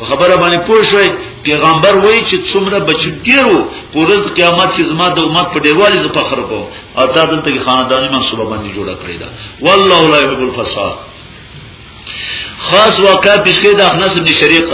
په خبره باندې پوه شوي پیغمبر وایي چې څومره بچی ډیرو پورز قیامت کې زما د امت په ډیروالي ز په خره کوم او دا دلته کې خاندانی منصوبه باندې جوړه کړی دا والله لا یحب الفساد خاص واقع پیش کړی د اخنس ابن شریق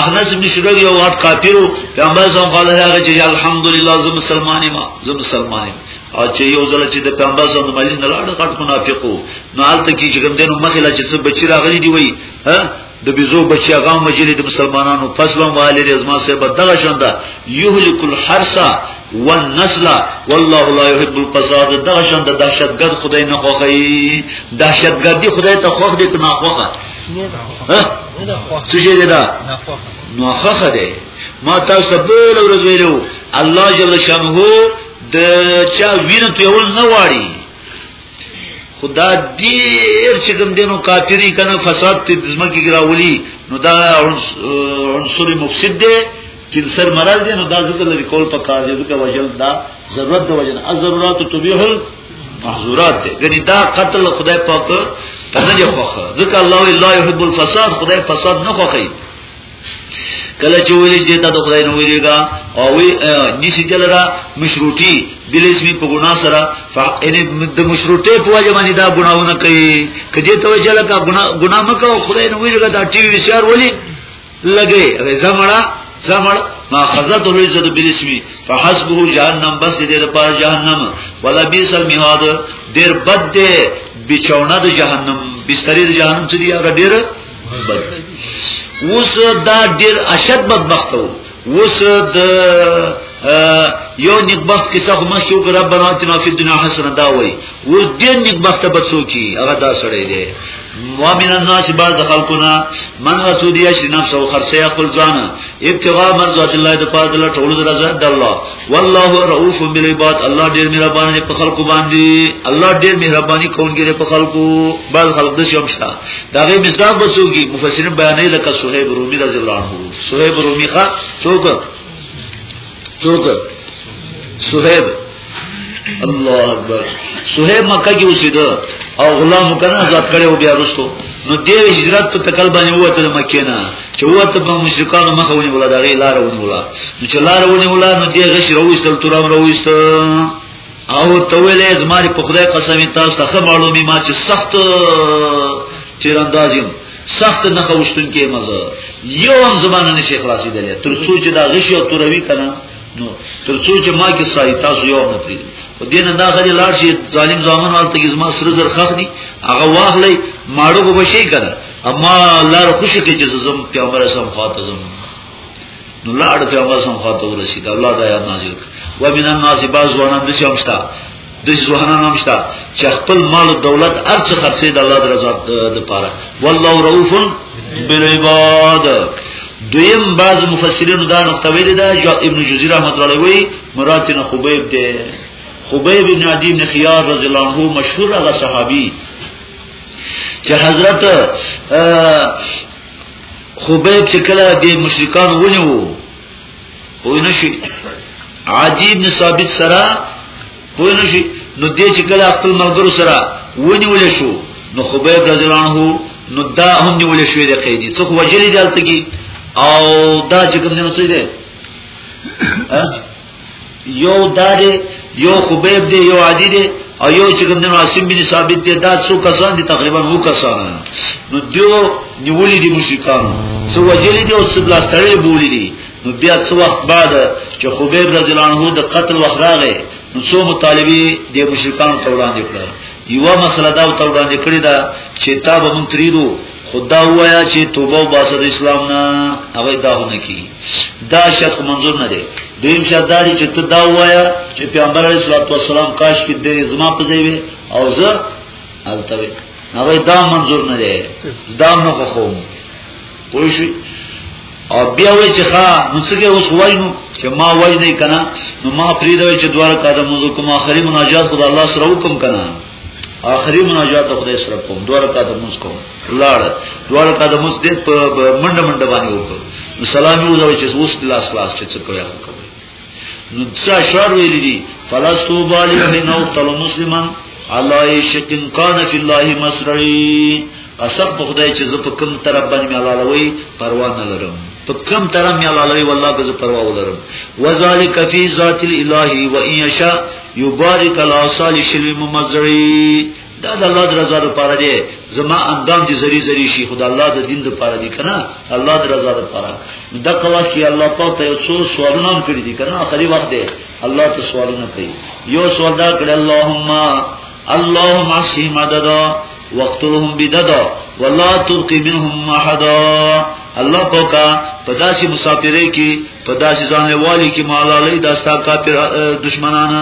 اخنس ابن شریق یو واټ کافرو پیغمبر زم قال هغه چې الحمدلله زم مسلمان ما زم مسلمان او چې یو ځل چې د پیغمبر زم د مجلس نه لاړ غټ منافقو نو حالت کې چې کوم دینو مخې لا چې څه بچی راغلي دی وای ها د بيزو بچي هغه مجلې د مسلمانانو فصلو والي رزما سه بدغه شنده يهلك الحرث والنسل والله لا يحب الفساد دا شان د دهشتګرد خدای نه خوخی دهشتګردي خدای ته خوخ دي نه خوخه ها څه دې دا نه خوخه ده ما تاسو بل ورځ ویلو الله جل شانه د چا وینې ته ول نه واړي خدا ډیر چې کوم دینو کافری کنه فساد ته دزمکی ګراولي نو دا عنصر مفسد دی چې سر مرال دي نو دا ذکر لري کول په کار دي ځکه وجل دا ضرورت د وجل الضرورات تبيح المحظورات دي ګني دا قتل خدای پاک ته نه خوخه ځکه الله الا يحب الفساد خدای فساد نه خوخه کله چې ویل چې دا د خدای نو ویلګا او وی نشي دلرا مشروطي بل اسمي په ګنا سره فإن د مشروطه په وجه باندې دا ګناونه کوي کدی ته وجه لکه ګنا ګنا مکو خدای نو ویلګا دا ټي وی سي ار ولي لګي زمړه زمړ ما خزت العزت بالاسمی فحسبه جهنم بس دې لپاره جهنم ولا بیس المهاد ډیر بد دې بچونه د جهنم بستری د جهنم چې دی هغه ډیر بد اوس دا ډیر اشد بدبخت وو اوس د یو نکبخت کیسه خو مشو ربنا اتنا فی الدنیا حسنه دا وای و دین نیک بخت بچو کی هغه دا سړی دی مؤمن الناس بعض خلقنا من رسول یش نفس او خرسه خپل ځان ابتغاء مرضات الله د پاره د ټولو د رضا د الله والله رؤوف بالعباد الله ډیر مهربان دی په خلقو باندې الله ډیر مهرباني کوونکی دی په خلقو بعض خلق د شمشتا دا غي مصداق بسوږي مفسرین بیانې لکه صہیب رومي رضی الله عنه صہیب رومي ښا څوک څوک صہیب الله اکبر سهیب مکه کې اوسېده او غلام کنه آزاد کړي او بیا رسو نو دې هجرت په تکل باندې وته مکه نه چې وته په مشرکانو مخه ونی ولا دغه لار ونی ولا نو چې لار ونی ولا نو دې غش رويستل ترام رويست او تویلې زماري په خدای قسم تاسو ته معلومي ما چې سخت تیراندازیم سخت نه خوشتون کې مزه یو هم زمانه نشي خلاصې دلې تر څو چې دا غشي او توروي کنه نو ترڅو چې ما کې سای تاسو یو نه پری په دینه دا غلي لاړ شي ظالم ځامن حالته کې زما سر زر خخ دي هغه واخلې ماړو به شي کنه اما لار خوشی کې چې زم پیغمبر سم خاطر زم نو لاړ پیغمبر سم خاطر ورسید الله دا یاد نازل و من الناس بعض وانا د شمشتا د زوهران هم شته چې خپل مال او دولت ارڅ خرڅې د الله رضا لپاره والله رؤوف بالعباد دویم بعض مفسرین دا نقطه ویل دا جو ابن جزیر رحمت الله علیه وی مراد نه خبیب دی خبیب بن عدی بن خیار رضی الله عنه مشهور هغه صحابي چې حضرت خبیب چې کله د مشرکان ونیو پوه نه شي عجیب نه ثابت سره پوه نه شي نو دې چې کله خپل ملګرو سره ونیول شو نو خبیب رضی الله عنه نو دا هم نیول شو د قیدی څو وجلی دالته کی او دا چې کوم نه څه دی یو دا دی یو خبیب دی یو عادی دی او یو چې کوم دنو عاصم بن ثابت دی دا څو کسان دي تقریبا وو کسان نو دیو نیولې دي مشرکان څو وجلې دي او څو بلا ستړي بولې دي نو بیا څو وخت بعد چې خبیب رضی الله عنه د قتل وخت راغی نو څو مطالبه د مشرکان ته وړاندې کړل یو مسله دا ته وړاندې کړی دا چې تا به مونږ تریدو خدا وایا چې توبه واسه د اسلام نه هغه دا نه کی دا شرط منظور نه دی دویم شرط دا دی چې ته دا وایا چې پیغمبر علیه الصلاۃ والسلام کاش کې د زما په ځای وي او زه التوي هغه دا منظور نه دی دا نه خو پوه شئ او بیا وای چې ښا نو څنګه اوس وای نو چې ما وای نه کنا نو ما پریدوي چې دواره قدم وزو کوم اخري مناجات خدای الله سره وکم کنا آخري مناجات د خدای سره کوم دوه رکعات موږ کوم لاړ دوه رکعات موږ دې په منډه منډه باندې وکړو نو سلام یو ځای چې اوس لاس لاس چې څه کوي هغه کوي نو څه اشعار ویلي دي فلستو بالغ نو تل مسلمان علای شکن کان فی الله مسرعی قسم په خدای چې زه په کوم طرف باندې مې حلالوي پروا نه لرم په کوم طرف مې حلالوي والله که زه پروا ولرم وذالک فی ذات الاله و ان یشاء یبارک الاصال شل ممزری دا د الله د رضا لپاره دی زما اندام دي زری زری شي خدای الله د دین لپاره دی کنه الله د رضا لپاره دا کوا کې الله پاک ته یو څو سوالونه هم کړی دي کنه اخري وخت دی الله ته سوالونه کوي یو سوال دا کړ اللهم اللهم اسی مدد وقتلهم بددا ولا تبقي منهم احد الله پاکا پداسي مسافرې کې پداسي ځانې والي کې مالالې داستا کا پر دشمنانه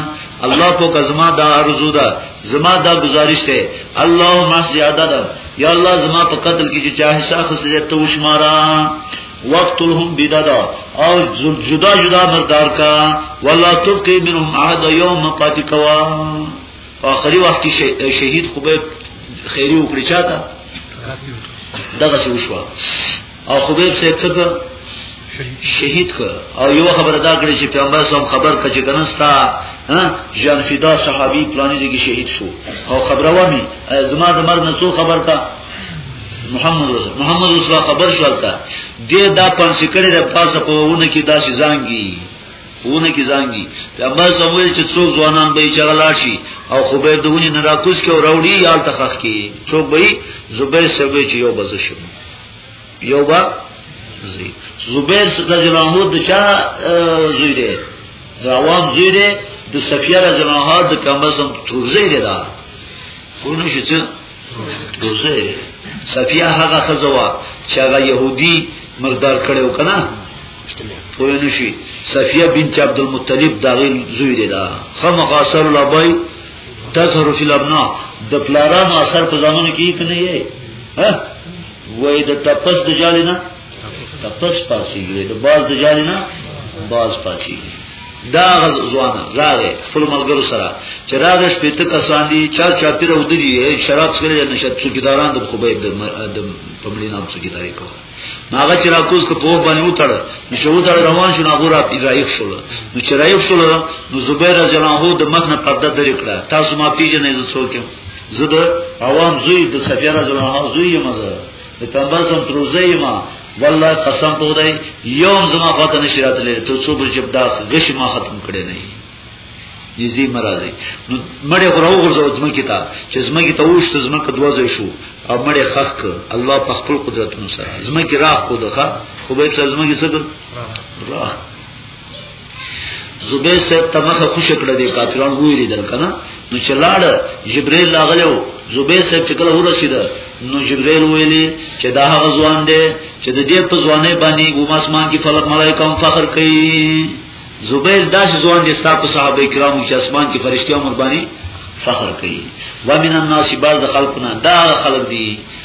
الله پاکا زما دا ارزو ده زما دا گزارش ده الله ما زیاده ده یا الله زما په قتل کې چې چا حصہ خسته ته وشمارا وقتلهم بددا او جدا جدا مردار کا ولا تبقي منهم احد يوم قاتكوا په اخري وخت کې شهید خو به خیری وکړي چاته دغه څه وشو او خبيب صاحب څه شهید ک او یو خبره دا کړی چې پیغمبر صاحب خبر ک چې کنستا ها جان فدا صحابي پلانې کې شهید شو او خبره و می زما د مرګ نه څو خبر کا محمد رسول محمد رسول خبر شو تا دې دا پنځه کړي د پاسه په ونه کې دا شي ځانګي ونه کی زنګي پیغمبر سموي چې څوک ځوانان به چغلا شي او خو به دونی نه راکوس کې او راوړي یال تخخ کې څوک به زبیر سبه چې یو بز شي یو با زی زبیر رضی الله عنه د چا زوی دی د عوام زوی دی د صفیه رضی الله عنها د پیغمبر سم ترزه دی دا کونه شي دوزه صفیه هغه خزوا چې هغه يهودي مردار کړو کنه پوه نه شي صفیه بنت عبد المطلب دا غیل زوی دی دا خمخ اثر لبای تظهر فی الابناء د پلارانو اثر په زمانه کې کنه یې ها وای د تپس د جالینه د پس پاسیږي د باز د جالي نه باز پاسیږي دا غز ځوان راغې خپل ملګرو سره چې راغې شپې ته کسان دي چا چا پیر ودی شراب څخه نه شپ څو کیداران د خوبې د د پمړي نام څو کیداري کو ناغه چې راکوز کو په باندې وټړ چې وټړ روان شو ناغه را ایزایف شول نو چې رايف شول نو زبیر جناه د مخ نه پرده درې کړه تاسو ما پیژنې زه څوک یم زه د عوام زوی د سفیر جناه زوی یم زه د تنبسم تروزی ما والله قسم په خدای یوم زما خاطر نشی راتلې ته څو بل جب داس غش ما ختم کړي نه نږدې مرزي نو مړې غراو غرزو دمکې ته چې زمکې ته وښته زمکه دوځي شو او مړې خخ الله په خپل قدرت نو سره زمکې راه کو دغه خو به څه زمکې څه راه زبیر صاحب ته مخه خوش کړه دې کافرانو ویری دل کنه نو چې لاړ جبرئیل راغلو زبیر صاحب چې کله ورسید نو جبرئیل ویلی چې دا هغه ځوان دی چې د دې په ځوانه باندې ګوم اسمان کې فلک ملائکه هم فخر کوي زبیر داسې ځوان دی ستاسو صحابه کرامو چې اسمان کې فرشتي امر باندې فخر کوي ومن الناس بعض خلقنا دا خلق دي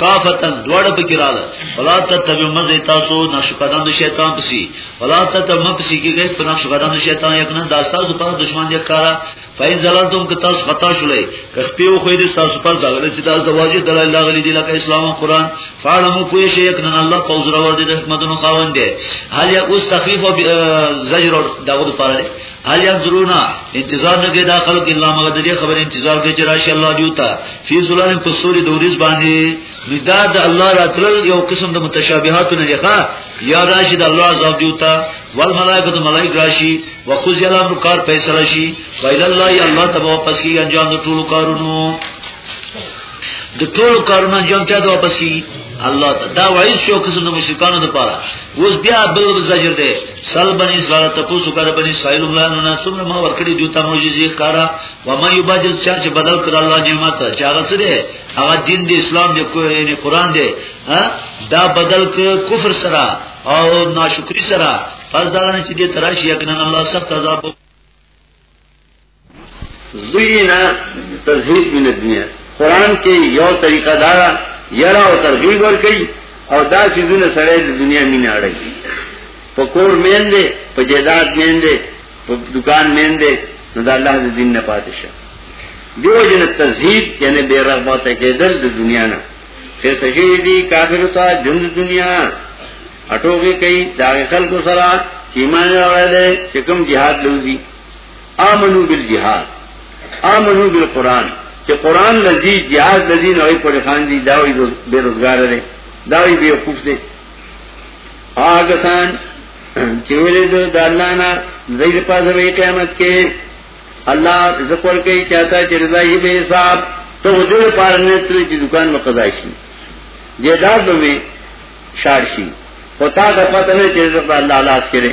کافتن دوړ پکې رااله ولا ته تبي مزه تاسو نقش قدم د شیطان پسی ولا ته تم پسی کې گئی په نقش قدم د شیطان یقینا د تاسو په دشمن دي کارا فین زلالتم که تاسو خطا شولې که خپیو خو دې تاسو په دغه چې دا زواج دلایل غلي دي لکه اسلام او قران فعلمو پوه شي یقینا الله پوز را ور دي د حکمتونو خاوند دي حال یا اوس تخفیف او زجر دغه لپاره هل ينظرونا انتظار نه کوي دا خلک الله مغه د دې خبره انتظار کوي چې راشي الله دیوتا فی ظلال په سوري د ورځ باندې ندا د الله راتل یو قسم د متشابهات نه لخوا یا راشي د الله عذاب دیوتا ول ملائکه د ملائک راشي وقض الامر کار فیصله شي فیل الله الله تبارک وتعالى انجام د ټول کارونو د ټولو کارونو انجام چا ته واپس کی الله ته دا وایي شو که څنګه مشرکانو د پاره اوس بیا بل زجر دی سل بنی اسرائیل تاسو کړه بنی اسرائیل الله نه څومره ما ورکړي دوی ته معجزې ښکارا و ما یبجل چا چې بدل کړ الله نعمت چا غسره هغه دین دی اسلام دی یعنی قران دی دا بدل ک کفر سره او ناشکری سره پس دا نه چې دې تراشی یقینا الله سخت عذاب زینا تزهید من الدنیا قران کې یو طریقه دا یرا او ترغیب ور کوي او دا چې دونه سره د دنیا مینه اړي په کور مین دي په جیداد مین دي په دکان مین دي نو دا الله د دین نه پاتې شه دیو جن تزهید یعنی بے رغبت کېدل د دنیا نه چې سجی دي کافر ته جند دنیا اټوږي کوي دا خلکو سره چې ایمان راوړل چې کوم jihad لوزي آمنو بالجهاد آمنو بالقرآن چې قرآن لذي جهاد لذي نو یې پورې خان دي دا وي بے روزګار دی دا وي بے وقوف دی هغه سان چې ویلې ده د الله نه زید پاسه وی قیامت کې الله ذکر کوي چاته چې رضا یې به حساب ته وجوه پار نه تر چې دکان مقضا شي جیداد به شار شي پتا د پته نه چې رضا الله لاس کړي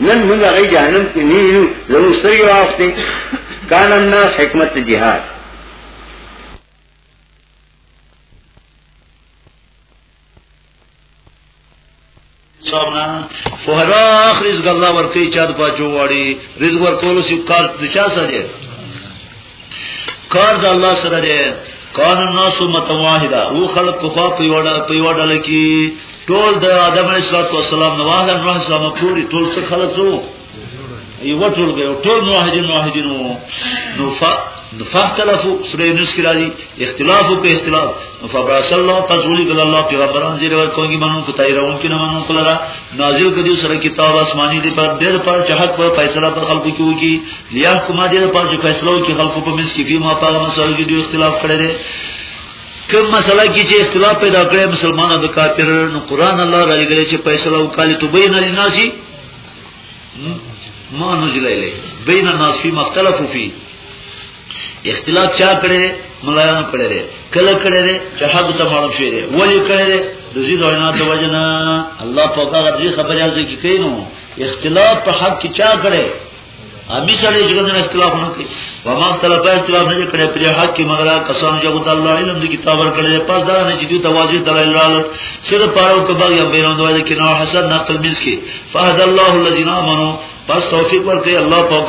نن موږ هغه جهنم کې نه یو زموږ سترګې وافتې کان الناس حکمت جهاد صاحبنا فهراخ رزق الله ورکی چا د پاچو واړي رزق ورکول سی کار د چا سره کار د الله سره دی کان الناس متواحدا او خلق کفا په وړه په وړه لکی ټول د آدم علیه السلام نو واهل نو اسلام پوری ټول څه خلق وو یو ټول دی ټول موحدین موحدین نو فا فاختلافو سورې نس کې راځي اختلاف او اختلاف فبعث الله فزولی قال الله پیغمبران زیر ور کوي منو کوتای راون کې نه منو کولرا نازل کړي سره کتاب آسماني دی پر دیر پر چحق پر فیصله پر خلقو کې وکي لیا کومه دیر پر چې فیصله وکي خلقو په منځ کې فيه ما په مسائل کې دوی اختلاف کړي دي کوم مسله کې چې اختلاف پیدا کړي مسلمانانو د کافر نو قران الله را لګړي چې فیصله وکړي تو بین الناس ما نزل الیه بین الناس فی مختلف فی اختلاف چا کړی ملایانو کړی دی کله کړی دی چې حق ته معلوم شوی دی ولی کړی دی د دې ځاینا د وجنا الله په کاغه دې خبره ځکه کې کینو اختلاف په حق کې چا کړی امی سره چې کوم اختلاف نه کوي و ما اختلاف اختلاف نه کړی پر حق کې مگر کسان چې غوډه الله علم دې کتاب ورکړي پس دا نه چې دوی تواجه دلایل رااله سره پاره کو باغ یا بیرون دوی کې نه حسد نقل مس کې فهد الله الذين امنوا پس توفیق ورکړي الله پاک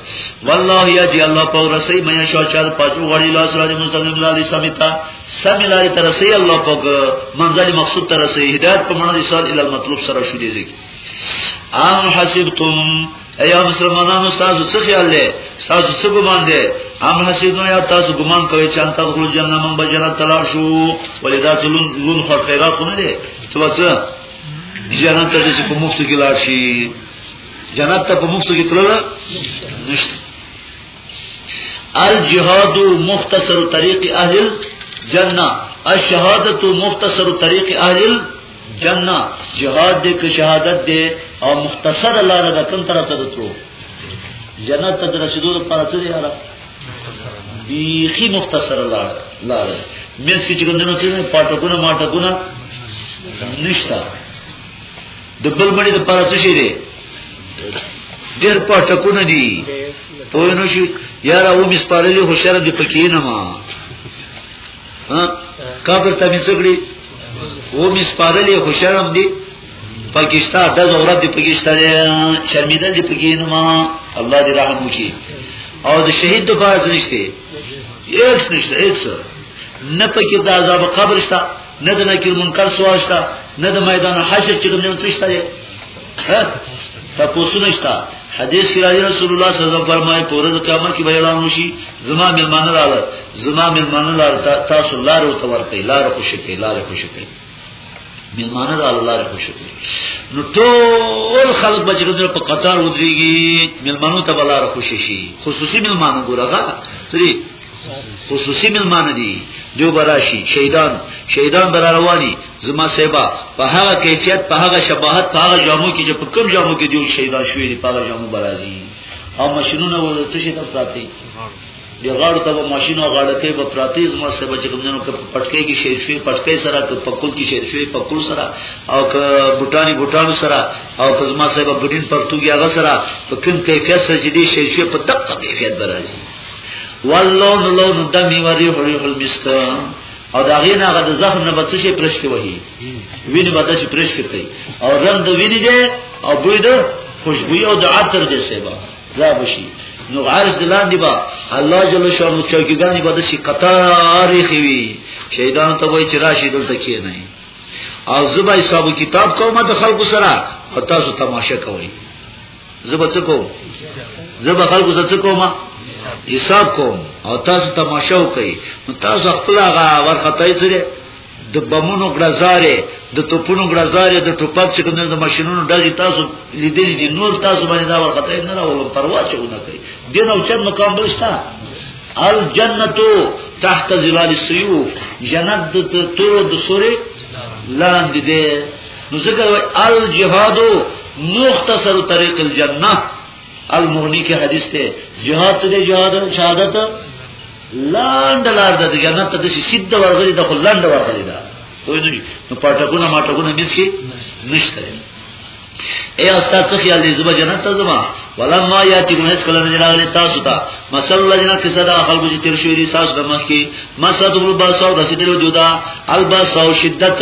والله یجی الله په رسي مې شو چل پاتو غړي لا سره مستقیم لالي سمیتا سمې لاري تر رسي الله په منځل مقصود تر رسي هدایت په معنی سال ال مطلوب سره شو دي ځکه ام حسبتم ایا مسلمانانو تاسو څه خیال لې تاسو څه ګمان دي ام حسیدو یا تاسو ګمان کوي چې انت غل جننه من بجره تلار شو ولې دا څلون لون خو خیرات نه دي څه څه جننه ته چې په مفت کې لار شي جنت ته په مخته کې تلل نشته الجهاد مختصر طریق اهل جنہ الشهادت مختصر طریق اهل جنہ جهاد دې که شهادت دې او مختصر لاره د کوم طرف ته تلو جنت ته رسیدو لپاره څه دی یاره بیخی مختصر لاره لاره مې چې کوم نه نو څه پټکونه ماټکونه نشتا د بل مړي د پاره څه شي دی ډېر پټکونه دي په نو شي یار او مس پارلې خو شرم دې پکې نه ما ها کابر ته مې سګړي و مس پارلې خو شرم دې پاکستان د زورت دې پاکستان شرمېدل دې پکې نه ما الله دې رحم وکړي او د شهید د پاره څه نشته هیڅ نشته هیڅ نه پکې د عذاب قبر شته نه د نکیر منکر سوال شته نه د میدان حشر چې کوم څه شته ها تاسو نشتا حدیث کې راځي رسول الله صلی الله علیه وسلم فرمایي په ورځ قیامت کې به اعلان وشي زما مېلمان راغله زما مېلمان راغله تاسو لار او تور کوي لار خوشی کوي لار خوشی کوي مېلمان راغله لار خوشی کوي نو ټول خلک به چې په قطار ودرېږي مېلمانو ته بلار خوشی شي خصوصي مېلمان ګورغه سری خصوصي ملمانه دي دیو براشي شهیدان شهیدان بر رواني زما سیبا په هغه کیفیت په هغه شباهت په هغه جامو کې چې په کوم جامو کې دیو شهیدان شوی دي په هغه جامو برازي او ماشینونه ورته شي ته پراته دی غاړو ته ماشین او غاړه کې په پراتی زما سره بچ کومنو کې پټکې کې شیر شوی پټکې سره ته پکول کې شیر شوی پکول سره او ک بوټانی بوټانو سره او ک زما سره بډین پرتو کې هغه سره په کوم کیفیت سره چې دی شیر شوی په دقت کیفیت برازي واللون لون دمی وریح ریح المسک او دا غینا غد زخم نه بچ شي پرشت وهي ویني بده شي پرشت کوي او رنگ د ویني دی او بوی د خوشبوئی او د عطر دی سیبا را بشي نو عرض دلان دی با الله جل شانو چوکیګانی بده شي قطار خوي شیطان ته وای چې راشي دلته کې نه او زبای صاحب کتاب کومه د خلکو سره او تاسو تماشه کوئ زبا سکو زبا خلقو زا سکو ما حساب کوم او تاسو تماشا وکړئ نو تاسو خپل هغه ورخطای سره د بمونو غړزارې د توپونو غړزارې د ټوپک چې کوم د ماشينونو ډزې تاسو لیدلې دي نور تاسو باندې دا ورخطای نه راولم پروا چې ونه کوي دین او چت مقام بلشتہ الجنتو تحت ظلال السيوف جنت تو د سوري لاندې ده نو ذکر وای الجهاد مختصر طریق الجنه المغنی کې حدیث ته جهاد څه دی جهاد شهادت لاند لار د جنت ته د سیده ورغلی د خلاند ورغلی دا کوی نه نو پټکونه ماټکونه مې شي نشته اے استاد څه خیال دې زما جنت ته زما ولما یاتی کوم اس کلن جناغلی تاسو ته مثلا الله جنا قصه دا خلق چې تیر شوی دي تاسو د مخ کې مسد ابن باسو د سیدلو جدا الباسو شدت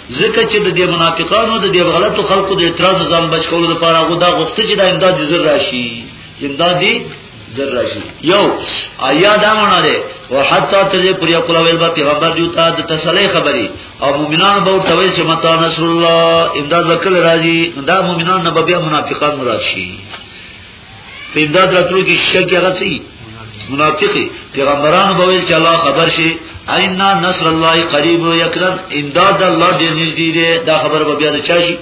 ځکه چې د دې منافقانو د دې غلطو خلقو د اعتراض ځان بچ کولو لپاره هغه دا غوښته چې دا امداد زر راشي امداد زر راشي یو آیا دا معنی ده او حتی تر دې پورې کول ویل به پیغمبر جو ته د تسلی خبري او مؤمنان به ورته ویل چې متا نصر الله امداد وکړي راځي دا مؤمنان نه به بیا منافقان مراد شي په امداد راتلو کې شک هغه څه منافقي پیغمبرانو به ویل چې الله خبر شي اینا نصر الله قریب یکرم امداد الله دې نږدې دی دا خبر به بیا چا شي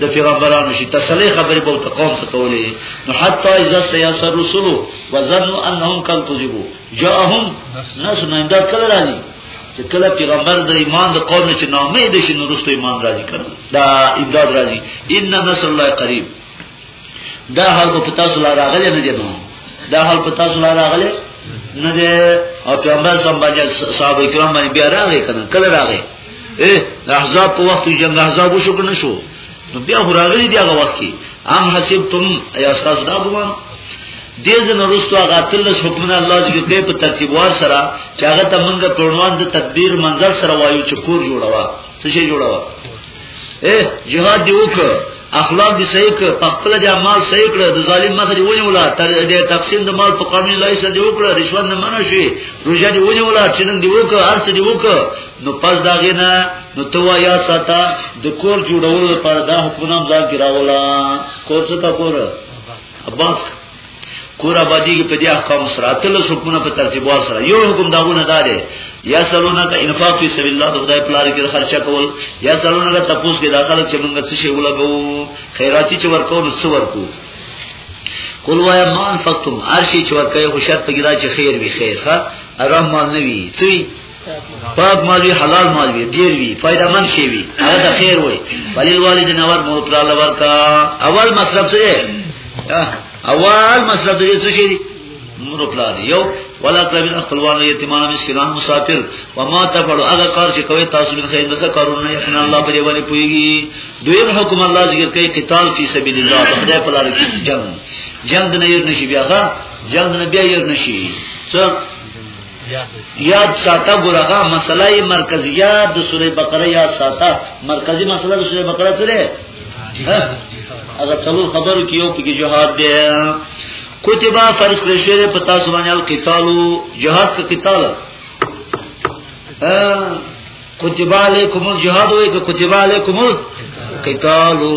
د پیغمبرانو شي تسلی خبرې به ته قوم ته کولې نو حتی اذا سياس الرسل وظنوا انهم قد كذبوا جاءهم نصر نه امداد کله راځي چې کله پیغمبر د ایمان د قوم چې نامې دي شي نو رسو ایمان راځي کړه دا امداد راځي ان نصر الله قریب دا حال په تاسو لا راغلی نه دی نو دا حال په تاسو لا راغلی نه دی او پیغمبر سم باندې صحابه کرام باندې بیا راغی کنه کله راغی اے د احزاب په وخت جنگ احزاب وشو کنه شو نو بیا راغلی دی هغه وخت کې ام حسبتم یا استاد دا ګوان دې ځن وروسته هغه تلس حکم الله چې کوي په ترتیب وار سره چې هغه ته موږ پرونوان د تدبیر منظر سره وایو چې کور جوړوا څه شي جوړوا اے جهاد دی وک اخلاق دی صحیح ک پخپل دی مال صحیح کړ د ظالم مخ دی ونی ولا تر دې تقسیم د مال په قانون لای سره دی وکړه رشوت نه منع شي روزه دی ونی ولا چنن دی وک ارس دی وک نو پس دا غینا نو تو یا ساته د کور جوړولو لپاره دا حکم نام ځان کې راولا کور څه تا کور اباس کور آبادی په دې احکام سره تل سکونه په ترتیب سره یو حکم داونه داده یا سلونه کا انفاق فی سبیل الله د خدای پلار کې خرچه کول یا سلونه کا تپوس کې داخله چې موږ څه شی ولګو خیراتی چې ورکو نو څه ورکو قل وایا ما انفقتم ارشی چې ورکه هو شرط کې دا چې خیر وی خیر ښه ارام مال نه وی څه پاک مال وی حلال مال وی ډیر وی فائدہ من شي وی هغه د خیر وی بلل والدین اور مور پر الله ورکا اول مصرف څه اول مصرف دې څه شي مور پر الله یو ولا قربین خپلوان یتیمان مسکینان مسافر و ما تفعل هغه کار چې کوي تاسو به خیر دغه کارونه یقینا الله په دې باندې پويږي دویم حکم الله ذکر کوي قتال فی سبیل الله په خدای په لار کې جنگ جنگ نه یې نشي بیا ښا جنگ نه بیا یې نشي څه یاد ساته ګورغه مسله مرکزیه د سوره بقره یاد ساته مرکزی مسله د سوره بقره سره هغه څلور خبرو کې یو په کې جهاد دی کتبا فرض کړی شوی په تاسو باندې القتالو جهاد کا قتال کتبا علیکم الجهاد وای کتبا علیکم القتالو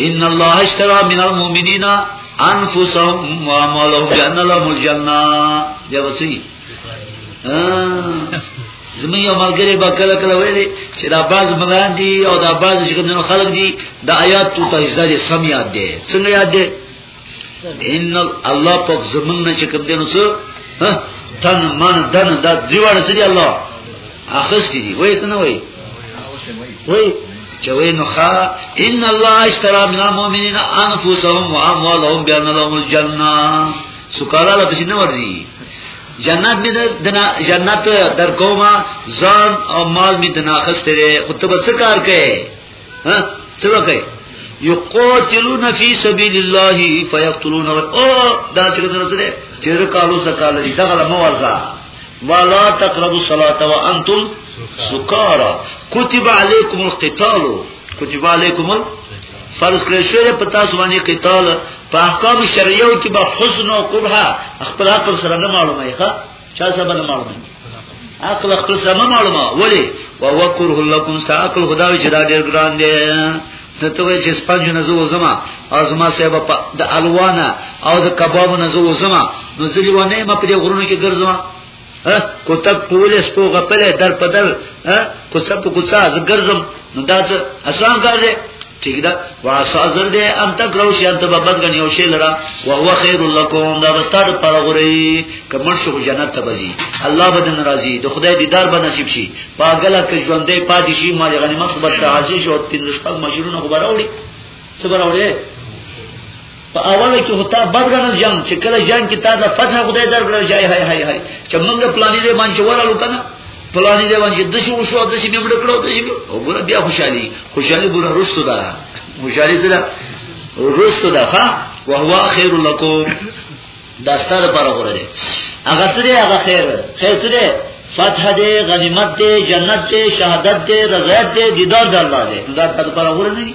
ان الله اشترى من المؤمنين انفسهم واموالهم بان لهم الجنه بیا وسی زمي یو ملګری به کله کله ویلي چې دا باز ملان دي او دا باز چې کوم خلک دي دا آیات تو ته ځای سم یاد دي څنګه یاد دي ان الله پاک زمون نه چې کوم دینو څه تن من دن دا دیوړ چې دی الله اخستی دی وای کنه وای وای چې وای نو ښا ان الله اشترى من المؤمنین انفسهم واموالهم بان لهم الجنه سکالا لا پسې نه ورځي جنت می دنا جنت در کوما ځان او مال می دنا خسته دی خو ته څه کار کوي ها څه وکړي یقاتلون فی سبیل الله فیقتلون او دا چې کوم څه ده چې رکالو سکال دي دا غلا موازا ولا تقربوا الصلاه وانتم سکارا کتب علیکم القتال کتب علیکم فرض کړی شوی په تاسو باندې قتال په احکام شرعیو کې به حسن او قبح خپل عقل سره نه معلومه ښه چا سبا نه معلومه عقل خپل سم معلومه ولی او وکره لكم ساقل خدای چې دا ډیر ګران دی ته ته چې سپنج نه زو زما او زما صاحب په د الوانا او د کباب نه زو زما نو ځلی ونه ما په دې غرونو کې ګرځم ها کوتک پولیس په غپله در پدل ها کوڅه په کوڅه زګرزم نو دا څه اسان کار دی ٹھیک ده واسازر دې ان تک رو شي ان ته بد غني او شي لرا او هو خير لكم دا واستاد پر غوري کمن شو جنت ته بزي الله بد ناراضي د خدای دیدار به نصیب شي پاګل ک ژوندې پاتې شي مال غنیمت خبر تعزیز او پندشپل مشرونه خبر اوړي څه بر اوړي په اوله کې هوتا بدګنل جام چې کله جام کې تا د فتح خدای درکړل شي هاي هاي هاي چې موږ پلانې دې باندې ورالو کنه پلانې دې باندې د شو شو د شي موږ کړو د شي او ګور بیا خوشحالي خوشحالي ګور رسو ده خوشحالي څه ده رسو ده ها وهو خير لكم دا ستاره پر غره دي هغه څه دي هغه خیر خیر څه دي فتح دې غنیمت دې جنت دې شهادت دې رضایت دې دیدار د الله دې دا ستاره پر غره دي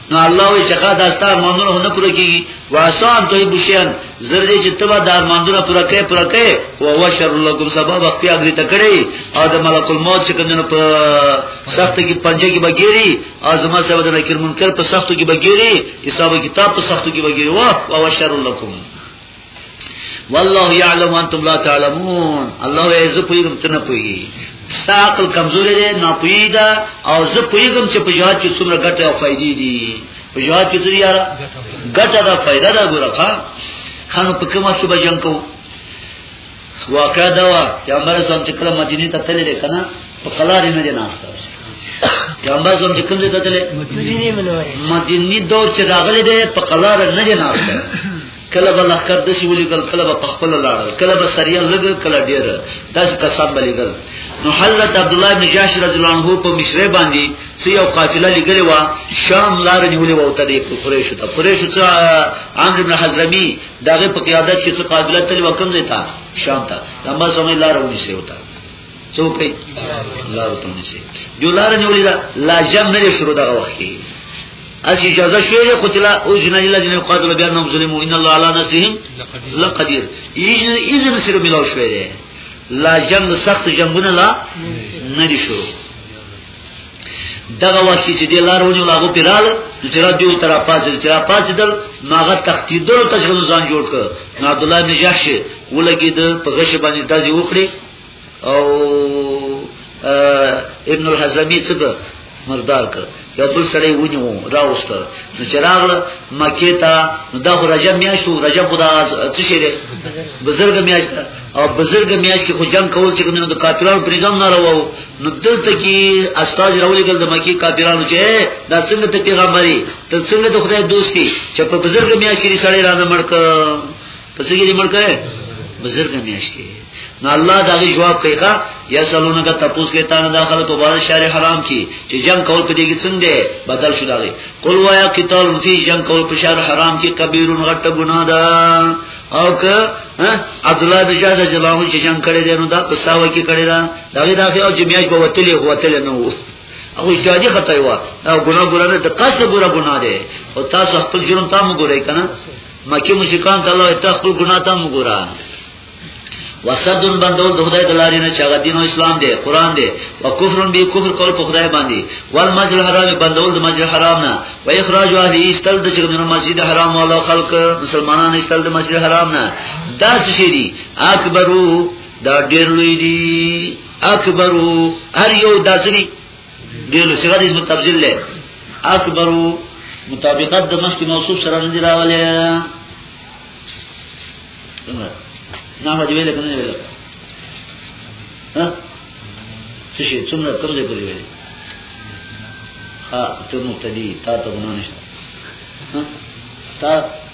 نو الله وی چې دا ستا مانونه نه پوره کیږي واسان ته بشیان زر دې چې تبا دا مانونه پوره کې پوره کې او هو شر لکم سبب خپل اگری تکړی او د ملک الموت چې کنه په سخت کې پنجه کې بګيري ازما سبب د نکر منکر په سخت کې بګيري حساب کتاب په سخت کې بګيري واه او شر لکم والله يعلم انتم لا تعلمون الله یې زه پویږم ته نه پویږي ساقل کمزورې ده نه پویدا او زه پویږم چې په جهاد کې څومره ګټه او فائدې دي په جهاد کې څه یاره ګټه ده فائدہ ده ګوره ښا خانو په کومه صبح جنگ کو واقع دا وا چې امر سم چې کله مدینه ته تللی کنه په قلار نه دی ناشته پیغمبر زم چې کوم ځای ته تللی مدینه منوره مدینه دور چې راغلی دی په قلار نه دی ناشته کله به لخر د سی ولي کل کله به پخپل لاړل کله به سریا لګ کله ډیر داسې کسان بلی ګل نو حضرت عبد الله بن جاش رضی الله عنه په مصر باندې سی یو قافله لګلې و شام لار نیولې و ته د قریش ته قریش ته عمرو بن حضرمی دغه په قیادت کې څه قافله تل وکم دیتا شام ته لمبا سمې لار ونی سی وتا څوک یې لار ته نشي جو لار نه ویلا لا جام نه شروع دغه وخت کې از اجازه شوی خو تلا او جنا الا جنا قاتل بیا نو ظلم ان الله علی نسهم لقدیر اذن سره ملاو شوی دی لا جام سخت جنگونه لا نه دي شو دغه وخت چې د لارونو لاغو پیرال نو چې را دیو تر پاسه چې را پاسه دل ماغه تختیدل تشغل ځان جوړ کړ نو عبد الله بن جحش ولګید په غش باندې دځي وکړي او ابن الحزمی څه مردار کړ یو بل سړی ونیو راوست نو چراغ مکه ته نو دا خو رجب میاشتو رجب خدا څه شي دی بزرګ میاشت او بزرګ میاشت کې خو جنگ کول چې نو د کاپیرانو پر نظام نه راوو نو دلته کې استاد راولې ګل د مکی کاپیرانو چې دا څنګه ته پیغمبري ته څنګه د خدای دوستي چې په بزرګ میاشت کې سړی راځم مړک پس کې دې مړ کړي بزرګ میاشت کې نو الله دا غي جواب کوي ښا یا سلونه کا تپوس کې تانه داخله کو باز شهر حرام کې چې جنگ کول پدې کې څنګه بدل شو دا غي قل وایا قتال فی جنگ کول په شهر حرام کې کبیر غټ ګناه ده او که عبد الله بن جاز جلاو چې جنگ کړي دی نو دا پساوه کې کړي دا دا غي دا خو چې میاج په وتلې وتلې نه وو او اجتهادي خطا یو او ګناه ګره ده د قصد ګره ګناه ده او تاسو خپل جرم تاسو ګورئ کنه مکی مشکان ته الله ته خپل ګناه ته وګوره وسدن بندول د خدای د لارې نه چاغ دین او اسلام دی قران دی او کفرن به کفر کول په خدای باندې وال مسجد حرام بندول د مسجد حرام نه و اخراج اهل استل د چغن مسجد حرام او خلق مسلمانان استل د مسجد حرام نه دا څه شي دي اکبرو دا ډیر لوی دي اکبرو هر یو داسري دیو له صيغه د اسم تبذيل له اکبر مطابقت د مخکې موصوف سره نه دی راغلی څنګه نه ما دی ویل کنه ویل ها څه شي څومره تر دې پورې ویل ها ته مبتدی تا ته ګناه نشته ها تا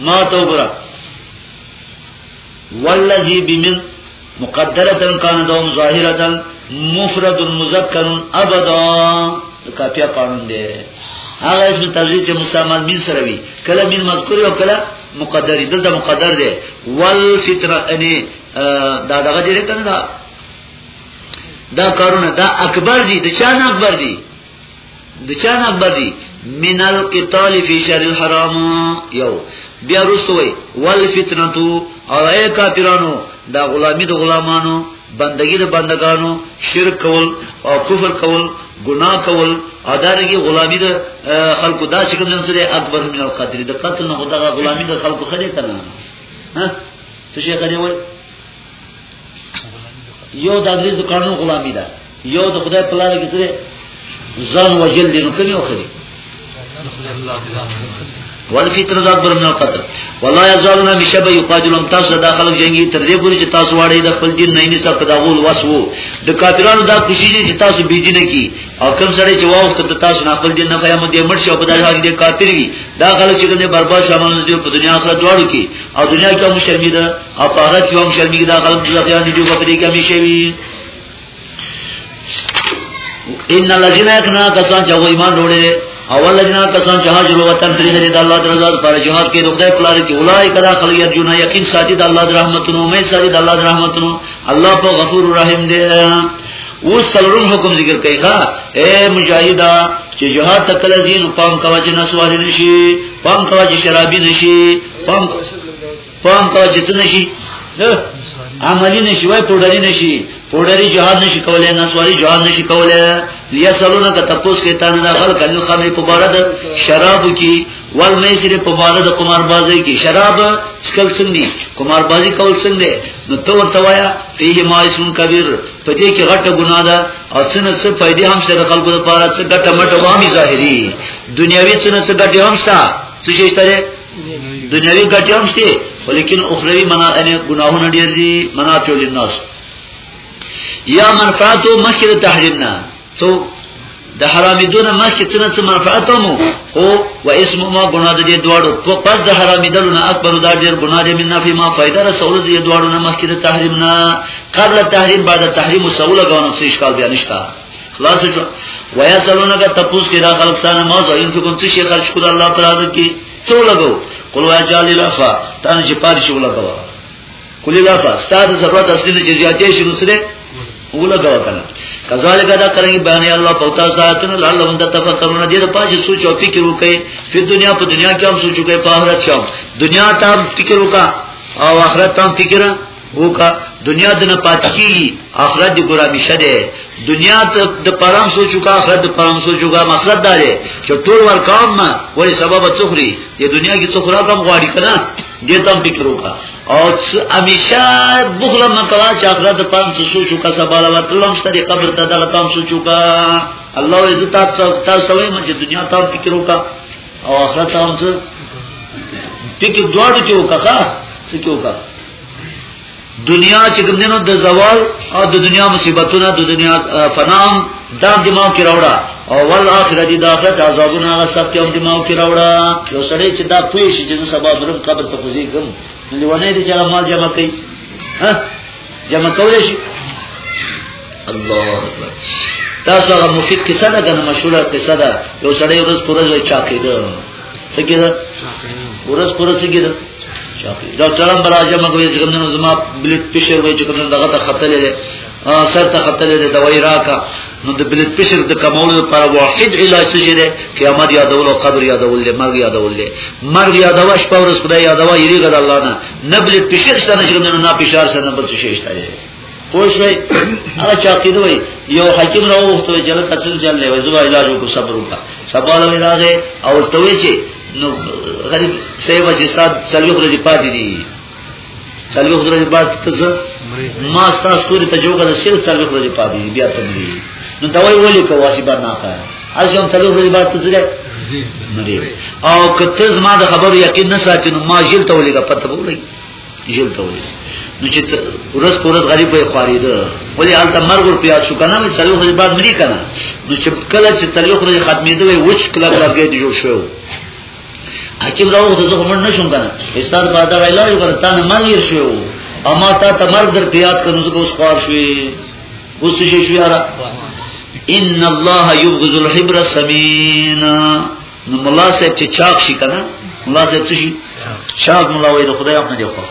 ما ته وګوره والذي بمن مقدره کان دوم ظاهره مفرد مذکر ابدا د کافیه قانون دی هغه اسم تفضیل چې مسامل من سره وي کله من مذکور او کله مقدر دلته مقدر دی ول فطره ان دا دغه دې کنه دا دا کارونه دا اکبر دي د چا نه اکبر دي د چا نه بدی من القتال فی شهر الحرام یو بیا رستوي والفتنه او اے کافرانو دا غلامی د غلامانو بندگی د بندگانو شرک کول او کفر کول گناه کول او دارنګي غلامی د خلکو دا شکل نه سره اکبر من القتل د قتل نه خدغه غلامی د خلکو خره کنه ها ته شي غنی وای یو د انګلیس د قانون غلامی ده یو د خدای په لار کې سره ځان وجل دي نو کوي او خري والفتنه ذات بر من القتل ولا يزالون مشبه يقاتلون تاسو دا خلک جنگي تر دې پورې چې تاسو واړې د خپل دین نه نيسه په داغول وسو د کافرانو دا کوشش چې تاسو بيدی نه کی او کوم سره چې واو ته تاسو نه خپل دین نه خیام دې مړ شو په دغه حال کې کافر وي دا خلک چې کنه برباد شامل دي په دنیا آخرت دواړو کې او دنیا کې هم شرمېده او په آخرت کې هم شرمېده دا خلک چې ځان دې په دې کې همیشه وي ان الذين يكنا کسان چې ایمان وروړي او الذين کسان چې هاجر وطن ترې دي د الله درزا پر جهاد کې دوی پلار کې اولای کدا خلی ارجون یقین ساتي د الله رحمتونو امید ساتي د الله رحمتونو الله په غفور رحیم دی و سلورم حکم ذکر کوي ښا اے مجاهدا چې جهاد تکل زین پام کوا چې نسوار نشي پام کوا چې شرابي نشي پام فهم کوي چې څه نشي عملی نشي وای پوډری نشي پوډری جهاد نشي کولای نسواري جهاد نشي کولای لیا سلونه ک تپوس کې تان نه خلک ان خمر په بار د شراب کې ول میسر په بار د قمار بازی کې شراب سکل سندي قمار بازی کول سندي نو تو ورته وایا فيه ما اسم کبیر په دې کې غټه ګناه ده او څنګه څه فائدې هم سره خلکو لپاره څه ګټه مټه وامي ظاهري دنیوي څنګه څه ګټه هم شته څه شي دنیوي ګټې هم شته ولیکن اخروی منا ان ګناهونه ډیر دي منافع للناس یا منفعت مخکې تحریمنا څو د حرامې دونه مخکې څنګه څه منفعت مو خو و اسم ما ګناه د دې دواړو په پس د حرامې دلو نه اکبر دا ډیر ګناه دې من نفي ما فائدہ رسول دې دواړو نه مخکې تحریمنا قبل تحریم بعد تحریم سوله غوڼه څه اشکال بیا نشته خلاص شو ویا سلونه کا تپوس کې دا خلک ستانه ما زو ان کوم څه شي خرج کړه الله تعالی دې څو لګو قل ویا جال لفا تان چې پاره شو لګو کلی لفا ستاد ضرورت اصلي چې زیاتې شي نوسره وګړه دا وکړه کذالک دا کرنګ باندې الله پوتا ساتن الله هم د تفکرون دې د پاج سوچ او فکر وکړي په دنیا په دنیا کې هم سوچ وکړي په آخرت کې دنیا ته فکر وکړه او آخرت ته فکر وکا دنیا د نه پات کی اخرت دی ګور همیشه ده دنیا ته د پرام سوچو کا اخرت د پرام سوچو کا مقصد دا دی چې ټول ور کام ما ولی سبب څخري د دنیا کی څخرا کم غواړي کنه دې تم فکر وکا او همیشه بخل مکوا چې اخرت د پرام سوچو کا سبب لا وتلم ستې قبر ته دغه تم سوچو کا الله عزت تاسو تاسو ته مې چې دنیا ته فکر وکا او اخرت ته هم څه فکر دواړو چې وکا څه کې وکا دنیا چې کوم دینو د زوال او د دنیا مصیبتونه د دنیا فنام دا دماغ کې راوړه او ول اخرت د اخرت عذابونه هغه سخت هم دماغ کې راوړه یو سړی چې دا پوه شي چې سبا درم قبر ته کوزي کوم نو ونه دې چې مال جمع کوي ها جمع کول شي الله اکبر تاسو هغه مفید قصه ده کنه مشهوره قصه ده یو سړی ورځ پورز وای چا کېده څه کېده ورځ پر څه کېده ډاکټران برا جمع کوي چې کومنه زما بلډ پريشر وایي چې کومنه دغه ته خطر لري سر ته خطر لري دوايي راکا نو د بلډ پريشر د کمولو لپاره واحد علاج څه دی قیامت یادول او قبر یادول له مرګ یادول له مرګ یادول شپه ورځ خدای یادول یریګه د الله نه نه بلډ پريشر ستنه چې کومنه نه فشار سره نه بل څه شي شته پوه شوي هغه چا کېدو وي یو حکیم را وغوښتو چې هلته څه چل دی وایي زما علاج وکړو صبر وکړه سبا له ورځې راغی او ورته وایي چې نو غریب صاحب چې ستا څلوېښت ورځې پاتې دي څلوېښت ورځې بعد ته ځه ما ستا ستوري ته جوګه ده صرف څلوېښت ورځې پاتې دي بیا ته مري نو دا وایي ولې کوه هسې به نه کوه هسې هم څلوېښت ورځې بعد ته ځه او که ته زما د خبرو یقین نه ساتې نو ما ژر ته ولېږه پته به ولګي جیل ته وایي نو چې ورځ پر ورځ غریب یې خاریده ولې حالت مرګ ور پیاد شو کنه مې څلور ورځې بعد ملي کنه نو چې کله چې څلور ورځې ختمېده وي وچ کله لګې دی جوړ شو اچم راو ته زه هم نه شم کنه استاد بادا ویلا یو کنه تاسو مرګ یې شو او ما تا ته مرګ در پیاد کړو زه اوس خوار شوې اوس شي شو یاره ان الله یبغض الحبر السمین نو ملا صاحب چې چاق شي کنه ملا صاحب څه شي چاق ملا وای د خدای خپل دی خو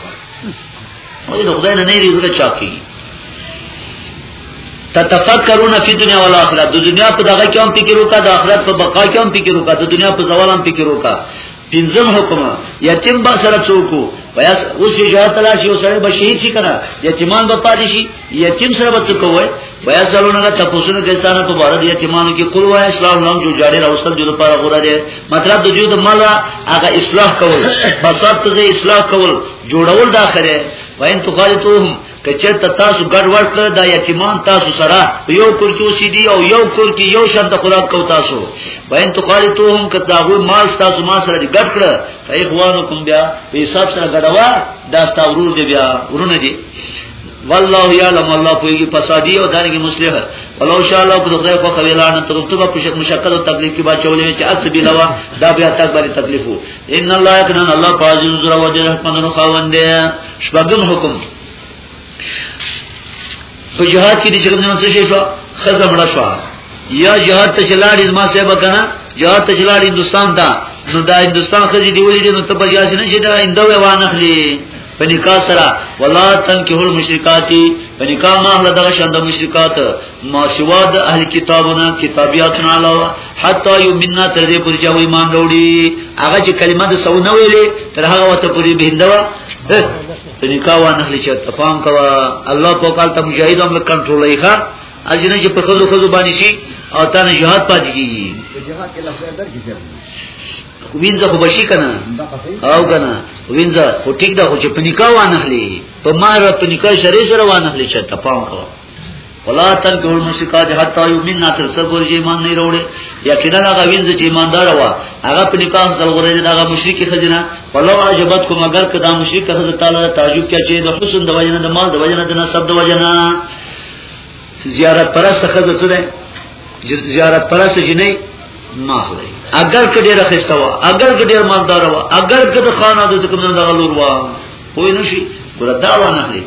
وای د خدای نه نه ریزه چاق کی تتفکرون فی دنیا ولا آخرت د دنیا په دغه کې هم فکر وکړه د آخرت په بقا کې هم فکر وکړه د دنیا په زوال هم فکر وکړه پنځم حکم یتیم با سره څوک ویاس اوس یې جواب تلاشي او سره بشهید شي کنه یتیمان به پاتې شي یتیم سره بچ کوی بیا سره نه تاسو نه کستانه په بار دی یتیمانو کې کول وای اسلام نام جو جاری راوستل جو لپاره غوړه دی مطلب د جو د مال هغه اصلاح کول فساد ته اصلاح کول جوړول دا خره وین تو خالتوهم کچر ته تاسو ګډ وډ کړ دا یتیمان تاسو سره یو کور کې اوسې دي او یو کور کې یو شرط خوراک کو تاسو وین تو خالتوهم ک داغو مال تاسو ما سره ګډ کړ فیخوانکم بیا په حساب سره ګډوا دا تاسو ورور دی بیا ورونه دي والله يعلم الله کوي فسادي او دانګي مصلح ولو شاء الله کو خدای خو خویلان ته ته په شک مشکل او تکلیف کې بچولې چې اڅ بلوا دا بیا تک باندې تکلیف وو ان الله يكن الله فاضل زرا وجه رحمتونو خاوند شپږم حکم په جهاد کې چې کوم څه شي شو خزم را شو یا جهاد ته چلاړې ما صاحب کنه جهاد ته چلاړې هندستان ته نو دا هندستان خزي دی ولې نو ته په جاسي نه چې دا اندوه وانخلي په نکاح سره ولا تنکحو المشرکات په نکاح ما له دغه شند مشرکات ما سوا د اهل کتابونه کتابیات نه علاوه حتا یمنا تر دې پورې چې ایمان وروړي هغه چې کلمه د سو نه ویلې تر هغه وته پورې بهندوا په نکاح وانه لې چې تفاهم کوا الله په کال ته مجاهد هم کنټرولای ښا اجنه چې په خلو خلو باندې شي او تا نه جهاد پاتې کیږي جهاد کې لفظ درځي وینځه خو بشي کنه او کنه وینځه خو ټیک ده خو چې پنیکا وانخلی په مار پنیکا شری سره وانخلی چې ته پام کوه ولا تل کول مشکات حتا یومن ناتر صبر جی ایمان نه وروړي یقینا هغه وینځ چې ایماندار وا هغه په نکاح سره غوړي دا مشرک خزنه ولو عجبت کوم اگر کدا مشرک حضرت تعالی تعجب کوي چې د حسن د وجنه د مال د وجنه د نسب د وجنه زیارت پرست خزه څه ده زیارت پرست جنې ماخلی اگر که ډیر خسته وا اگر که ډیر مالدار وا اگر که د خانه د کوم نه دغه لور وا پوه نه شي ګور دا و نه اخلي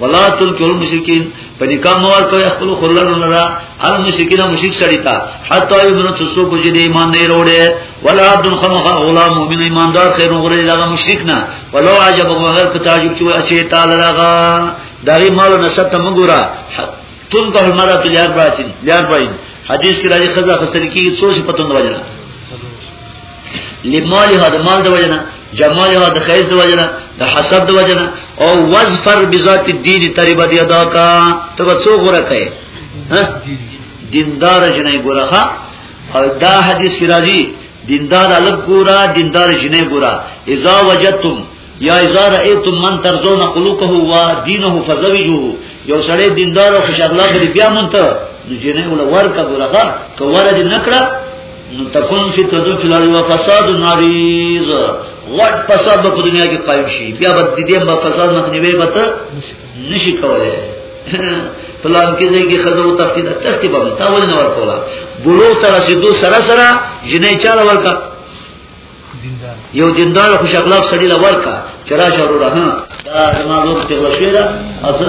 ولا تل کول مشرکین په نکاح موار کوي خپل خلل نه را هر مشرکین مشرک سړی تا حتا یمنو تاسو کو چې د ایمان نه وروړي ولا عبد خمخ غلام مؤمن ایماندار خیر غره دا مشرک نه ولو عجب وغیر که تعجب چې اچي تعالی راغا دغه مال نسب ته مګورا تون پر مرا تو یار باچی یار بای حدیث کې راځي خزا خستل کې څو شي پتون وجنه لمال هدا مال د وجنه جمال هدا خیز د وجنه د حسب د وجنه او وظفر بذات الدین تربت یدا کا ته څو غره کوي دیندار جنې ګورخه او دا حدیث کې راځي دیندار الګ ګورا دیندار جنې ګورا اذا وجدتم یا اذا رأیتم من ترضون قلوقه و دینه فزوجوه یو سړی دیندار او خوشاله غری بیا مونته نو جنې ول ورکه ګورغه که ورج نکړه نو تکون فی تدل فی الارض و فساد ناریز غټ فساد په دنیا کې قائم شي بیا به د دې په فساد مخنیوي به ته نشي کولای پلان کې ځای کې خزو تختی د تختی باندې تا ول نه ورکولا بلو تر رسیدو سره سره جنې چاله ورکا یو دیندار خوش اخلاق سړی لا ورکا چرا شروع را ها دا زما لور ته غشوی دا اصل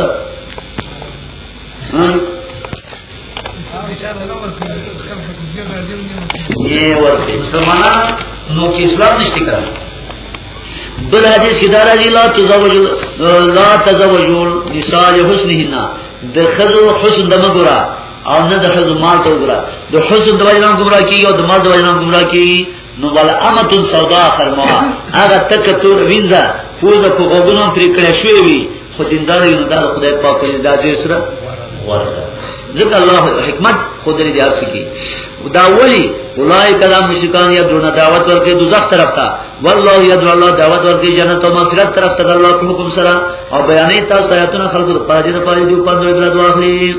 ها یہ ورکه مسلمانان نو چې اسلام نشته کړه بل حدیث کې دا راځي لا تزوج لا تزوج نساء حسنهن د خزو حسن د مګرا او نه د خزو مال ته وګرا د حسن د وجنام ګمرا کی او د مال د وجنام ګمرا کی نو بل امت السودا فرموا هغه تک تور وینځه فوز په وګونو پرې کړې شوې وي خو دیندار یو د خدای پاک په اجازه سره ورته ذکر الله حکمت خود لري دار سکی دا ولی اولای کلام مشکان یا دونه دعوت ورکې دوزخ طرف ته والله یدعو الله دعوت ورکې جنت او مغفرت طرف ته الله په حکم سره او بیانې تاسو آیاتونه خلقو په دې لپاره دی په دې لپاره واخلي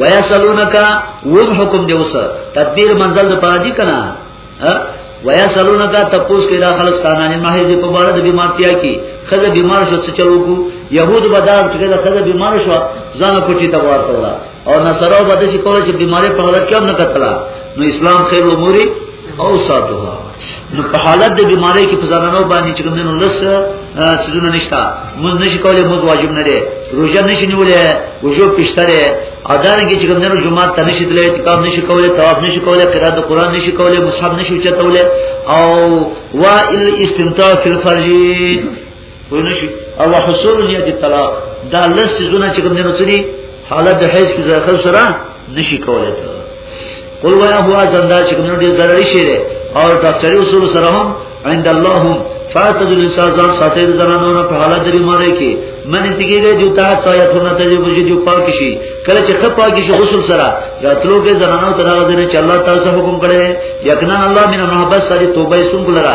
ويسالونک وب حکم دی اوس تدبیر منزل د پاره دی کنه ويسالونک تپوس کې داخل ستانان محیز په بار د بیمارتیا کې خزه بیمار شو څه چلو کو يهود بدار چې دا خزه بیمار شو ځان کوټی ته ورته ولا او نصرو بده شي کول چې بیماری په حالت کې هم نه کتلا نو اسلام خیر اموري او ساتوها نو په حالت د بیماری کې په ځانانو باندې چې کومنه لس سيزونه نشتا موږ نشي کولای موږ واجب نه دي روزه نشي نیولای وجوب پښته دي اذان کې چې کومنه جمعه ته نشي تللی اعتکاف نشي کولای طواف نشي کولای قرات قرآن نشي کولای مصحف نشي چتولای او وا الا استمتاع فی الفرج ونشي او حصول نیت طلاق دا لس زونه چې کوم نه نوڅني حالت د حیض کې ځخر سره نشي کولای ته قل ويا هو زنده چې کوم نه ډیر ضروري شي او ډاکټري اصول سره هم عند الله هم فاتذ لسازان ساتیر زنانو نه په حالت لري ماره کې من تیګی دی جو تا تا یا ثنا ته جو جو پاک شي کله چې خپ پاک شي غسل سره راتلو کې زنانو ته راغله چې الله تعالی حکم کړي یقینا الله مینا محبت سره توبه سن کولرا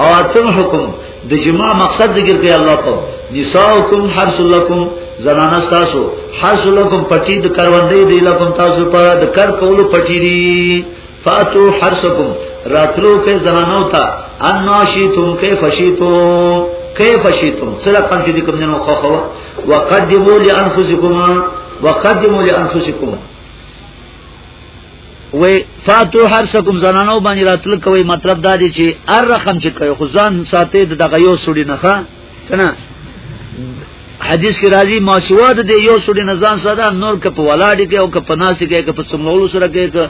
او اتم حکم د جماع مقصد ذکر کوي الله په نساءکم حرس لکم زنان تاسو حرس لکم پټی د کروندې دی لکم تاسو په د کر کولو پټی دی فاتو حرسکم راتلو کې زنانو ته ان ناشیتم کیف شیتو کیف شیتم سره کوم چې کوم نه خو خو وقدموا لانفسکم وقدموا لانفسکم وې فاتو هر سکم زنانو باندې راتل کوي مطلب دا دی چې هر رقم چې کوي خو ځان ساتي د دغه یو سړي نه ښه کنه حدیث کې راځي ما سوا د دې یو سړي نه ځان ساده نور ک په ولاړی کې او ک په ناس کې ک په څملولو سره کې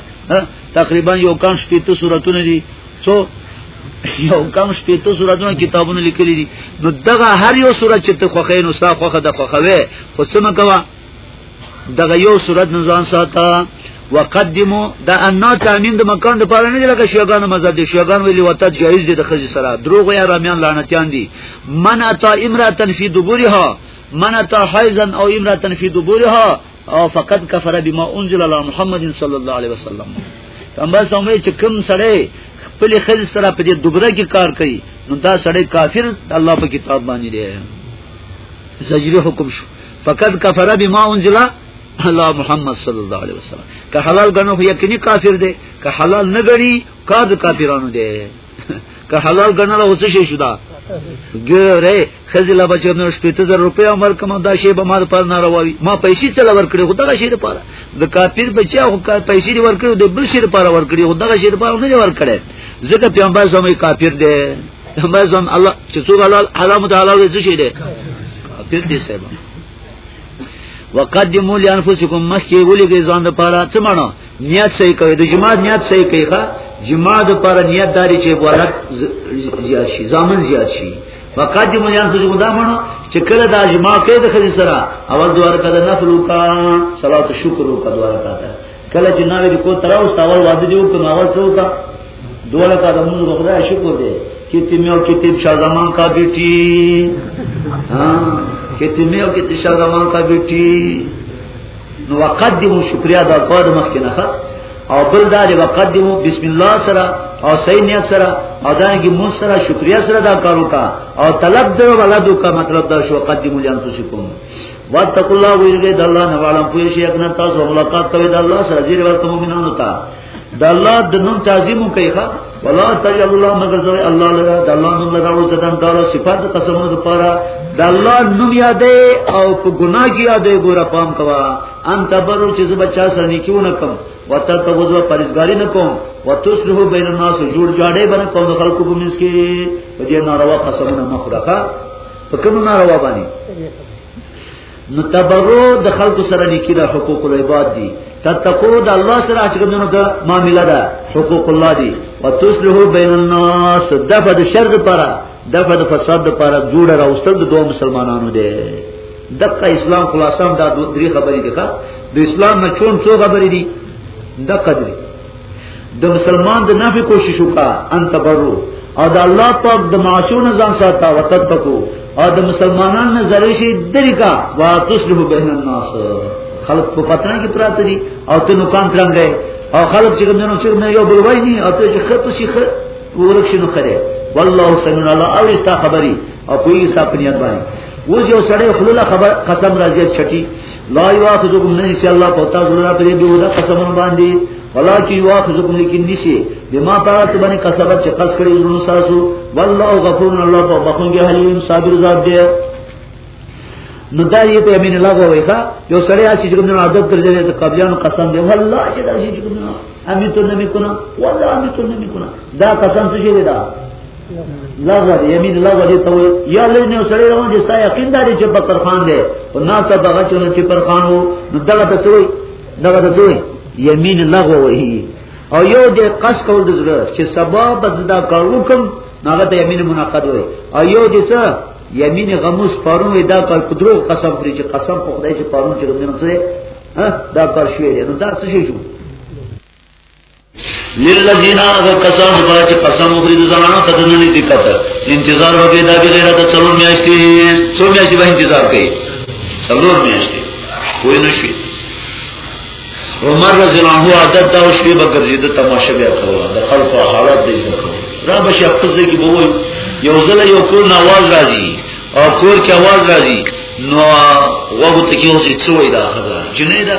تقریبا یو کان شپېته سوراتونه دي څو یو کم شپېته سوراتونه کتابونه لیکلي دي نو دغه هر یو سورات چې ته خوښې نو ستا خوښه د خوښوي خو څه مکوه دغه یو صورت نه ځان ساته وقدمو دا ان تعمیم د مکان د پاره نه دی لکه شیګانو مزد دی شیګان ویلی وته جایز دی د خزي سره دروغ یا رامیان لعنتیان دی من اتا امراتن فی دبورها من اتا حیزن او امراتن فی دبورها او فقط کفر بما انزل علی محمد صلی الله علیه وسلم پیغمبر سمې چې کوم سړی خپل خزي سره په دې دوبره کې کار کوي نو دا سړی کافر الله په کتاب باندې دی زجری حکم شو فقد کفر بما انزل الله محمد صلی الله علیه وسلم که حلال غنو یقیني کافر دی که حلال نه غني کار د کافرانو دی که حلال غنل اوس شي شو دا ګره خزل بچو نو 20000 روپیا عمر کوم دا شی به مال پر نارواوي ما پیسې چلا ورکړي خو دا شی لپاره د کافر بچا خو پیسې دی ورکړي د بل شی لپاره ورکړي خو دا شی لپاره نه ورکړي ځکه پیغمبر زموږ کافر دی ما ځم الله چې څو حلال حرام ته حلال څه شي دي کافر دي سبا وقدموا لانفسکم مخکې ولګي ځان د پاره څه معنی نیت صحیح کوي د جماع نیت صحیح کوي ښا جماع د پاره نیت داري چې عبادت زیات شي ځامن زیات شي وقدموا لانفسکم دا معنی چې کله دا جماع کوي د خځې سره اول دوار کده نفل وکا صلات شکر وکا دوار کده کله چې ناوې کو تراوس تاول واده دی وکړ نو اول څوک دوله کا د موږ خدای شکر دی چې تیمه او کتاب شاه زمان کا بیٹی ها چې تیمه او کتاب شاه زمان کا بیٹی نو وقدمو شکریا دا کوه د مخکې نه او بل دا دی وقدمو بسم الله سره او صحیح نیت سره او دا کی مون سره شکریا سره دا کارو کا او طلب درو ولادو کا مطلب دا شو قدمو لانفسکم واتقوا الله ویرګه د الله نه واړم پوه شي یقینا تاسو ملاقات کوي د الله سره جیر ورته مؤمنانو ته د الله د نوم تعظیم کوي ښا ولا تجعل الله مگر زوی الله لرا د الله نوم لرا او ځدان دا صفات قسمونو د پاره د الله نوم یادې او په ګناه کې یادې ګوره پام کوا ان تبرو چې زب بچا سره نیکونه کوم وته ته وځو پرېزګاری نه کوم وتصلح بین الناس جوړ جاړې بنه کوم خلکو په منځ کې په دې ناروا قسمونه مخرخه په کوم ناروا باندې نو تبرو د خلکو سره نیکی دا حقوق العباد دي تتقو د الله سره چې کومه د معاملې ده حقوق الله دي او تصلح بین الناس دغه د شر لپاره دغه د فساد لپاره جوړ راوستل د دوه مسلمانانو دي دغه اسلام خلاصام دا درې خبرې دي ښا د اسلام نه چون څو خبرې دي دغه درې د مسلمان د نفع کوشش وکا ان تبرو او د الله پاک د معاشو نه ځان ساته او تتقو او د مسلمانانو نه زری شي دری کا وا تصلح بین الناس خلق په پتن کې پراته دي او ته نو کان ترنګ او خلق چې کوم نو چې نه یو بل وای نه او ته چې خط شي خط ورک شنو خره والله سمن الله او استا خبري او کوئی استا پنیات باندې و جو سړی خلل خبر قسم راځي چټي لا یواخذکم نسی الله پتا زړه پرې دی ودا قسمن باندې ولا کی یواخذکم لیکن نسی بما طاعت باندې کسبت چې قص کړی زړه ساسو والله غفور الله په بخونګه حلیم صابر ذات دی نو دا یې ته امین الله وای ښا یو سړی اسی چې کوم عادت تر جره ته قبلیانو قسم دی والله چې دا اسی چې کوم امین ته نه میکونه والله امین ته نه میکونه دا قسم څه شي دا لغوه دی یمین لغوه دی تو یا لږ نه سړی روان چې ستا یقین داري چې بکر خان دی او نا سب هغه چې چې پر خان وو نو دغه ته څوی دغه ته څوی یمین لغوه وی او یو دې قص کول دې چې سبا بزدا کارو کوم هغه ته یمین مناقض وی او یو دې څه یمین غموس پرون دا کار قدرو قسم کړی چې قسم په خدای چې پرون چې غمنه څه دا کار شوی نو دا څه شي شو للذین آغا کسان دبارا چه قسم مخرید زنانو تدننی دکت انتظار و بیدا بی غیرہ تا چلور میاشتی چلور میاشتی با انتظار کئی چلور میاشتی کوئی نشی عمر رضی اللہ عنہ عادت دا شپې به ګرځیده تماشه بیا کوله د خلکو حالات به زده کوله را به شي خپل ځای کې به وایي یو ځل یو کور نه आवाज راځي او کور کې आवाज راځي نو وغه ته کې اوسې څوې دا خزه جنې دا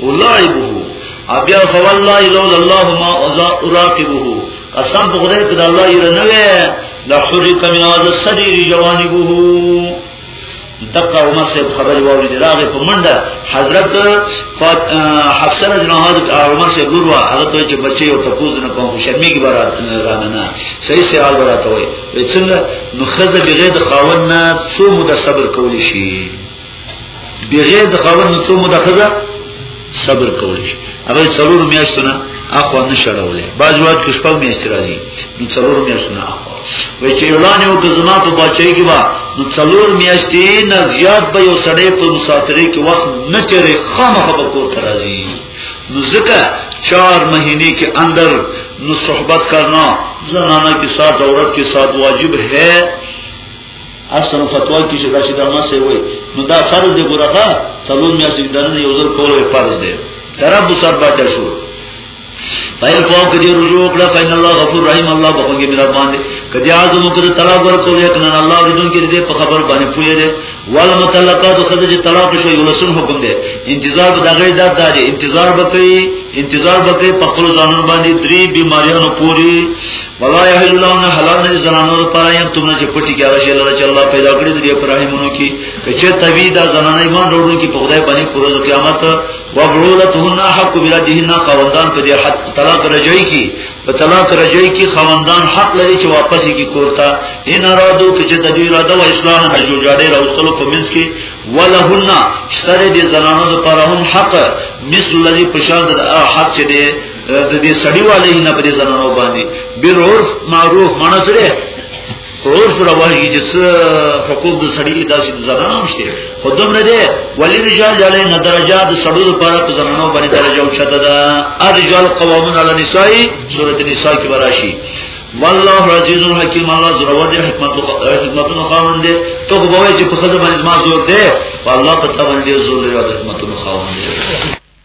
ولایبه ابیا فوالله لولا الله ما ازا اراقبه قسم په خدای کړه الله یې نه وې لا حرق من هذا السرير جوانبه دقه عمر صاحب خبر ووري دی راغه په منډه حضرت فات حفصه رضی الله عنها عمر صاحب ګورو هغه ته چې بچي او تپوز نه کوم شرمې کې برات رانه نه صحیح سوال برات وای څنګه نو خزه بغیر د خاون نه څو مده صبر کول شي بغیر د خاوند نه څو موده خزه صبر کول شي هغه څلور میاشتونه اخو نه شړولې باج واد کې شپږ میاشتې راځي نو څلور میاشتونه اخو وای چې اعلان یو د زما په بچی کې با نو څلور میاشتې نه زیات به یو سړی په مسافرۍ کې وخت نه تیرې خامخ به کور ته راځي نو ځکه چار مہینے کے اندر نو صحبت کرنا زنانہ کے ساتھ عورت کے ساتھ واجب ہے اصل فتوا کې چې دا چې دا مسه وي نو دا فرض دی ګورغه څلور میاشتې دنه یو ځل کول فرض دی ترابو سر باچا شو پایل فو کدی رجوع کړه فین الله غفور رحیم الله بخوږي مهربان دی کدی اعظم کړه طلاق ورکو یقینا الله رجون کې دې په خبر باندې پوهه دی وال متلقات خدای چې طلاق شو یو لسن حکم دی انتظار به دغه داد دی انتظار وکړي انتظار وکړي په خپل ځانون باندې درې بیماریانو پوری ولا يحل لهن حلال نه زنانو لپاره یې تمنه چې پټي کې هغه شی لره چې الله پیدا کړی دی په رحمونو کې کچې طبي دا زنانه ایمان وروړي کې په خدای باندې پر ورځ قیامت وبرولتهن حق بلادهن خوندان په دې حق طلاق رجعي کې په طلاق رجعي کې خوندان حق لري چې واپس کې کوتا ان ارادو کې چې تدوی را ده او اصلاح نه جوړاړي راوستلو په منځ کې ولهن شتره دې زنانو لپاره هم حق مثل الذي پشان د حق چې د دې سړی والي نه پرې زنانو باندې بیر عرف معروف معنی سره عرف رواجی چې څه حقوق د سړی داسې زنانو شته خودم نه دي ولی رجال جلې نه درجه د سړو لپاره په زنانو باندې درجه او چته ده ارجال قوامون علی نساء سورۃ النساء کې وراشي والله عزیز الحکیم الله زرو دې حکمت حکمتونو خاوند دې ته خو به چې په خزه باندې ما زور دې والله په تاوان دې زور لري حکمتونو خاوند دې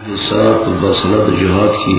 حساب په بصره د جهاد کې